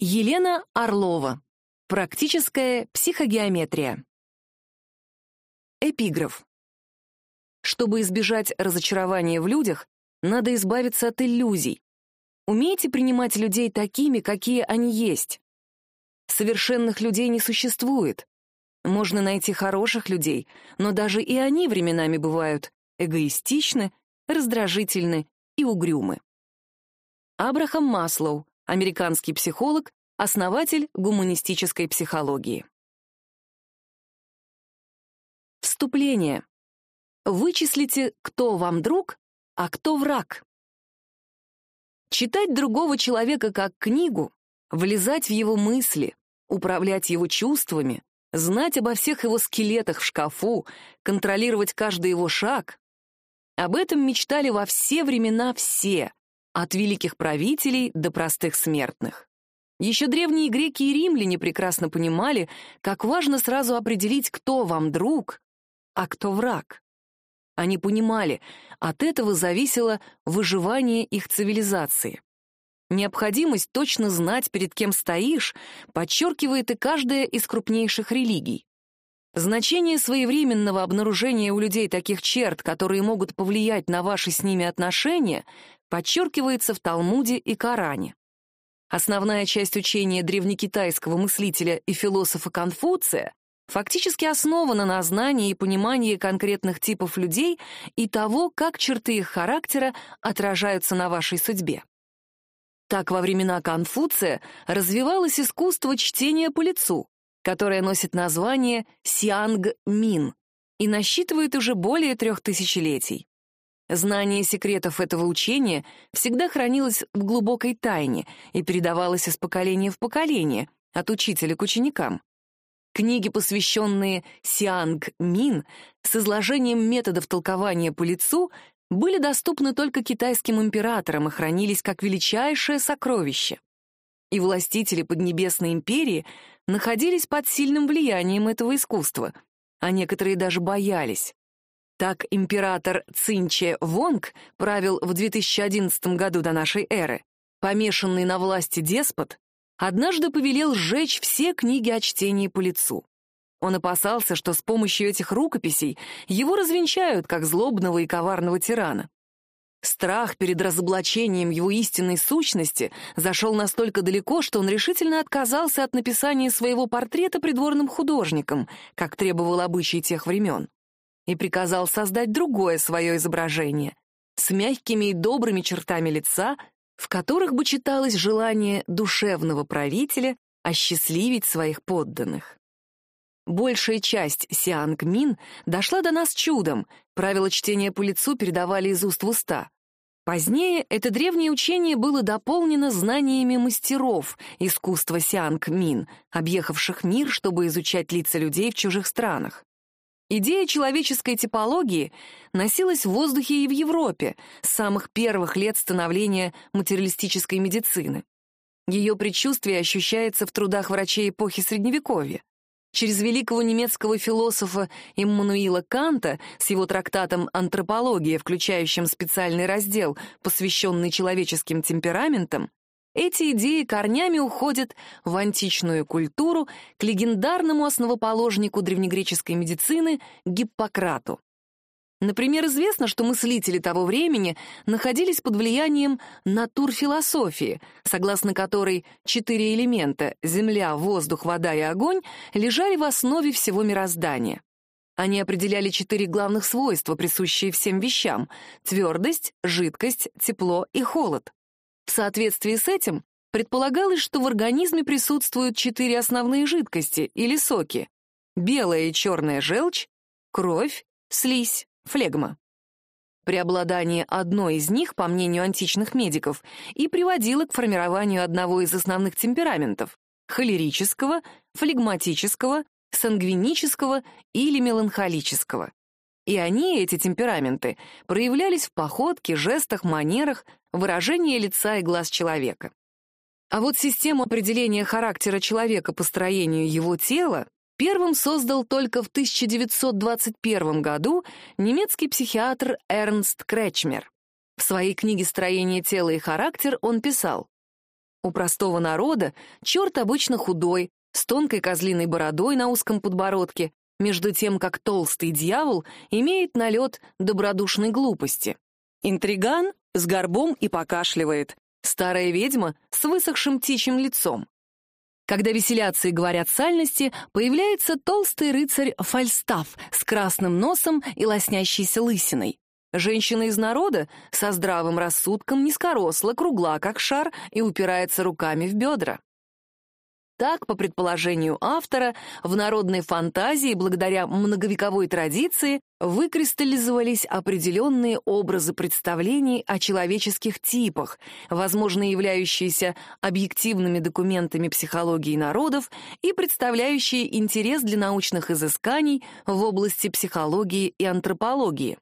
Елена Орлова. Практическая психогеометрия. Эпиграф. Чтобы избежать разочарования в людях, надо избавиться от иллюзий. Умейте принимать людей такими, какие они есть. Совершенных людей не существует. Можно найти хороших людей, но даже и они временами бывают эгоистичны, раздражительны и угрюмы. Абрахам Маслоу, американский психолог, основатель гуманистической психологии. Вступление. Вычислите, кто вам друг, а кто враг. Читать другого человека как книгу, влезать в его мысли, управлять его чувствами, знать обо всех его скелетах в шкафу, контролировать каждый его шаг. Об этом мечтали во все времена все, от великих правителей до простых смертных. Еще древние греки и римляне прекрасно понимали, как важно сразу определить, кто вам друг, а кто враг. Они понимали, от этого зависело выживание их цивилизации. Необходимость точно знать, перед кем стоишь, подчеркивает и каждая из крупнейших религий. Значение своевременного обнаружения у людей таких черт, которые могут повлиять на ваши с ними отношения, подчеркивается в Талмуде и Коране. Основная часть учения древнекитайского мыслителя и философа Конфуция фактически основана на знании и понимании конкретных типов людей и того, как черты их характера отражаются на вашей судьбе. Так во времена Конфуция развивалось искусство чтения по лицу, которое носит название Сианг-Мин и насчитывает уже более трех тысячелетий. Знание секретов этого учения всегда хранилось в глубокой тайне и передавалось из поколения в поколение, от учителя к ученикам. Книги, посвященные Сианг-Мин, с изложением методов толкования по лицу, были доступны только китайским императорам и хранились как величайшее сокровище. И властители Поднебесной империи находились под сильным влиянием этого искусства, а некоторые даже боялись. Так император Цинче Вонг правил в 2011 году до нашей эры. Помешанный на власти деспот однажды повелел сжечь все книги о чтении по лицу. Он опасался, что с помощью этих рукописей его развенчают как злобного и коварного тирана. Страх перед разоблачением его истинной сущности зашел настолько далеко, что он решительно отказался от написания своего портрета придворным художником, как требовал обычай тех времен, и приказал создать другое свое изображение с мягкими и добрыми чертами лица, в которых бы читалось желание душевного правителя осчастливить своих подданных. Большая часть Сианг дошла до нас чудом, правила чтения по лицу передавали из уст в уста. Позднее это древнее учение было дополнено знаниями мастеров искусства Сианг объехавших мир, чтобы изучать лица людей в чужих странах. Идея человеческой типологии носилась в воздухе и в Европе с самых первых лет становления материалистической медицины. Ее предчувствие ощущается в трудах врачей эпохи Средневековья. Через великого немецкого философа Иммануила Канта с его трактатом «Антропология», включающим специальный раздел, посвященный человеческим темпераментам, эти идеи корнями уходят в античную культуру к легендарному основоположнику древнегреческой медицины Гиппократу. Например, известно, что мыслители того времени находились под влиянием натурфилософии, согласно которой четыре элемента — земля, воздух, вода и огонь — лежали в основе всего мироздания. Они определяли четыре главных свойства, присущие всем вещам — твердость, жидкость, тепло и холод. В соответствии с этим предполагалось, что в организме присутствуют четыре основные жидкости или соки — белая и черная желчь, кровь, слизь флегма. Преобладание одной из них, по мнению античных медиков, и приводило к формированию одного из основных темпераментов — холерического, флегматического, сангвинического или меланхолического. И они, эти темпераменты, проявлялись в походке, жестах, манерах, выражении лица и глаз человека. А вот систему определения характера человека по строению его тела Первым создал только в 1921 году немецкий психиатр Эрнст Кречмер. В своей книге «Строение тела и характер» он писал У простого народа черт обычно худой, с тонкой козлиной бородой на узком подбородке, между тем как толстый дьявол имеет налет добродушной глупости. Интриган с горбом и покашливает, старая ведьма с высохшим птичьим лицом. Когда веселятся и говорят сальности, появляется толстый рыцарь Фальстаф с красным носом и лоснящейся лысиной. Женщина из народа со здравым рассудком низкоросла, кругла, как шар, и упирается руками в бедра. Так, по предположению автора, в народной фантазии, благодаря многовековой традиции, выкристаллизовались определенные образы представлений о человеческих типах, возможно, являющиеся объективными документами психологии народов и представляющие интерес для научных изысканий в области психологии и антропологии.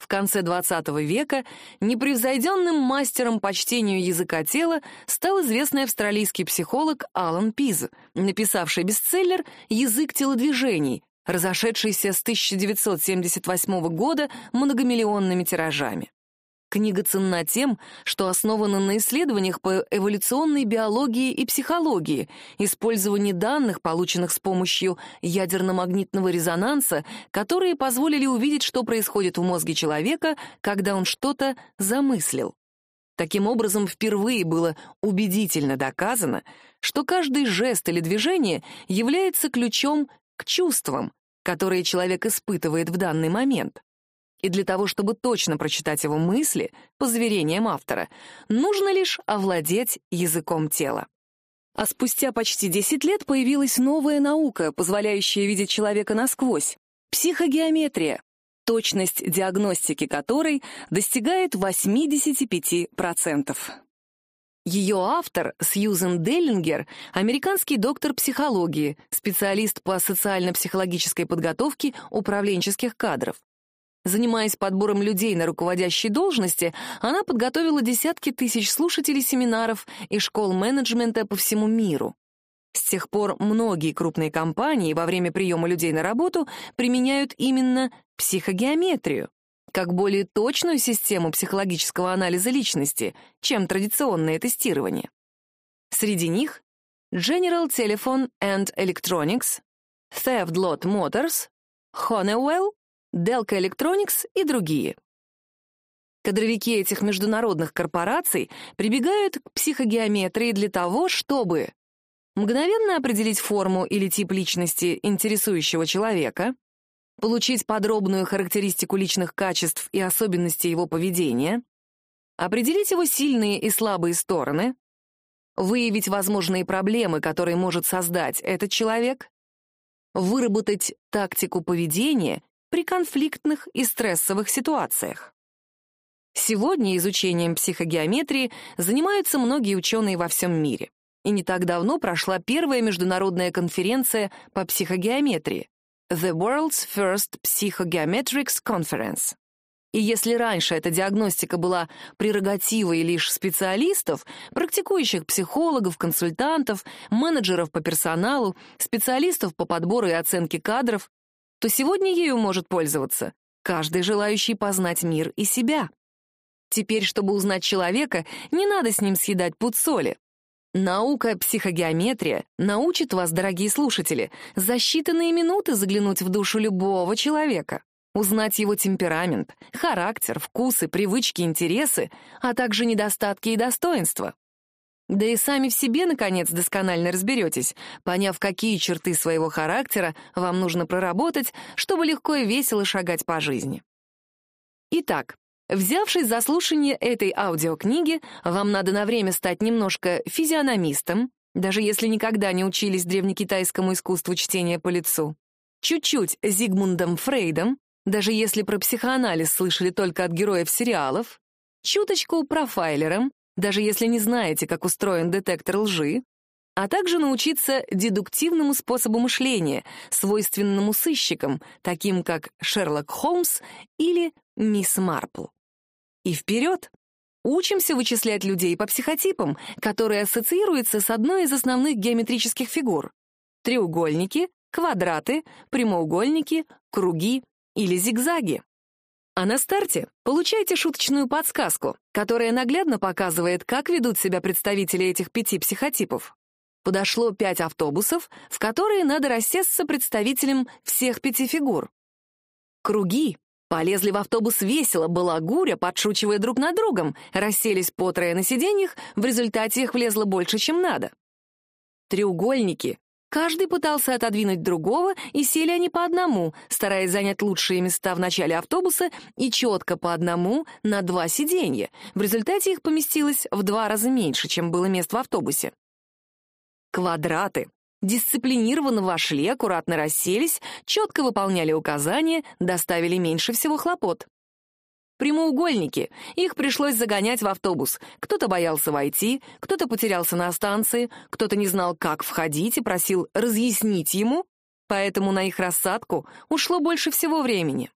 В конце XX века непревзойденным мастером по чтению языка тела стал известный австралийский психолог Алан Пиз, написавший бестселлер «Язык телодвижений», разошедшийся с 1978 года многомиллионными тиражами. Книга ценна тем, что основана на исследованиях по эволюционной биологии и психологии, использовании данных, полученных с помощью ядерно-магнитного резонанса, которые позволили увидеть, что происходит в мозге человека, когда он что-то замыслил. Таким образом, впервые было убедительно доказано, что каждый жест или движение является ключом к чувствам, которые человек испытывает в данный момент. И для того, чтобы точно прочитать его мысли, по заверениям автора, нужно лишь овладеть языком тела. А спустя почти 10 лет появилась новая наука, позволяющая видеть человека насквозь — психогеометрия, точность диагностики которой достигает 85%. Ее автор, Сьюзен Деллингер, американский доктор психологии, специалист по социально-психологической подготовке управленческих кадров. Занимаясь подбором людей на руководящие должности, она подготовила десятки тысяч слушателей семинаров и школ менеджмента по всему миру. С тех пор многие крупные компании во время приема людей на работу применяют именно психогеометрию, как более точную систему психологического анализа личности, чем традиционное тестирование. Среди них General Telephone and Electronics, Theft Lot Motors, Honeywell Delco Electronics и другие. Кадровики этих международных корпораций прибегают к психогеометрии для того, чтобы мгновенно определить форму или тип личности интересующего человека, получить подробную характеристику личных качеств и особенностей его поведения, определить его сильные и слабые стороны, выявить возможные проблемы, которые может создать этот человек, выработать тактику поведения при конфликтных и стрессовых ситуациях. Сегодня изучением психогеометрии занимаются многие ученые во всем мире. И не так давно прошла первая международная конференция по психогеометрии The World's First Psychogeometrics Conference. И если раньше эта диагностика была прерогативой лишь специалистов, практикующих психологов, консультантов, менеджеров по персоналу, специалистов по подбору и оценке кадров, то сегодня ею может пользоваться каждый желающий познать мир и себя. Теперь, чтобы узнать человека, не надо с ним съедать пуд соли. Наука психогеометрия научит вас, дорогие слушатели, за считанные минуты заглянуть в душу любого человека, узнать его темперамент, характер, вкусы, привычки, интересы, а также недостатки и достоинства. Да и сами в себе, наконец, досконально разберетесь, поняв, какие черты своего характера вам нужно проработать, чтобы легко и весело шагать по жизни. Итак, взявшись за слушание этой аудиокниги, вам надо на время стать немножко физиономистом, даже если никогда не учились древнекитайскому искусству чтения по лицу, чуть-чуть Зигмундом Фрейдом, даже если про психоанализ слышали только от героев сериалов, чуточку профайлером, даже если не знаете, как устроен детектор лжи, а также научиться дедуктивному способу мышления, свойственному сыщикам, таким как Шерлок Холмс или мисс Марпл. И вперед! Учимся вычислять людей по психотипам, которые ассоциируются с одной из основных геометрических фигур — треугольники, квадраты, прямоугольники, круги или зигзаги. А на старте получайте шуточную подсказку, которая наглядно показывает, как ведут себя представители этих пяти психотипов. Подошло пять автобусов, в которые надо рассесться представителям всех пяти фигур. Круги. Полезли в автобус весело, балагуря, подшучивая друг над другом, расселись по трое на сиденьях, в результате их влезло больше, чем надо. Треугольники. Каждый пытался отодвинуть другого, и сели они по одному, стараясь занять лучшие места в начале автобуса и четко по одному на два сиденья. В результате их поместилось в два раза меньше, чем было мест в автобусе. Квадраты. Дисциплинированно вошли, аккуратно расселись, четко выполняли указания, доставили меньше всего хлопот. Прямоугольники. Их пришлось загонять в автобус. Кто-то боялся войти, кто-то потерялся на станции, кто-то не знал, как входить и просил разъяснить ему, поэтому на их рассадку ушло больше всего времени.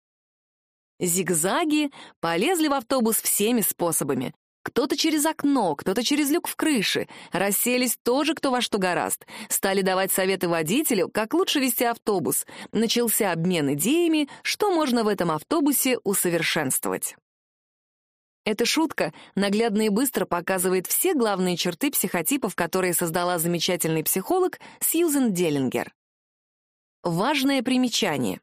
Зигзаги полезли в автобус всеми способами. Кто-то через окно, кто-то через люк в крыше. Расселись тоже кто во что гораст. Стали давать советы водителю, как лучше вести автобус. Начался обмен идеями, что можно в этом автобусе усовершенствовать. Эта шутка наглядно и быстро показывает все главные черты психотипов, которые создала замечательный психолог Сьюзен Деллингер. Важное примечание.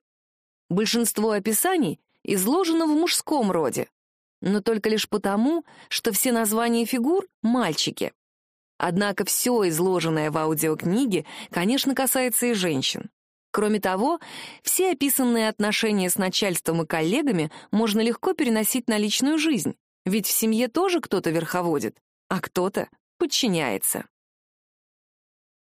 Большинство описаний изложено в мужском роде, но только лишь потому, что все названия фигур — мальчики. Однако все изложенное в аудиокниге, конечно, касается и женщин. Кроме того, все описанные отношения с начальством и коллегами можно легко переносить на личную жизнь, ведь в семье тоже кто-то верховодит, а кто-то подчиняется.